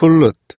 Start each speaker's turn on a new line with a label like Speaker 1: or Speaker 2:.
Speaker 1: pullet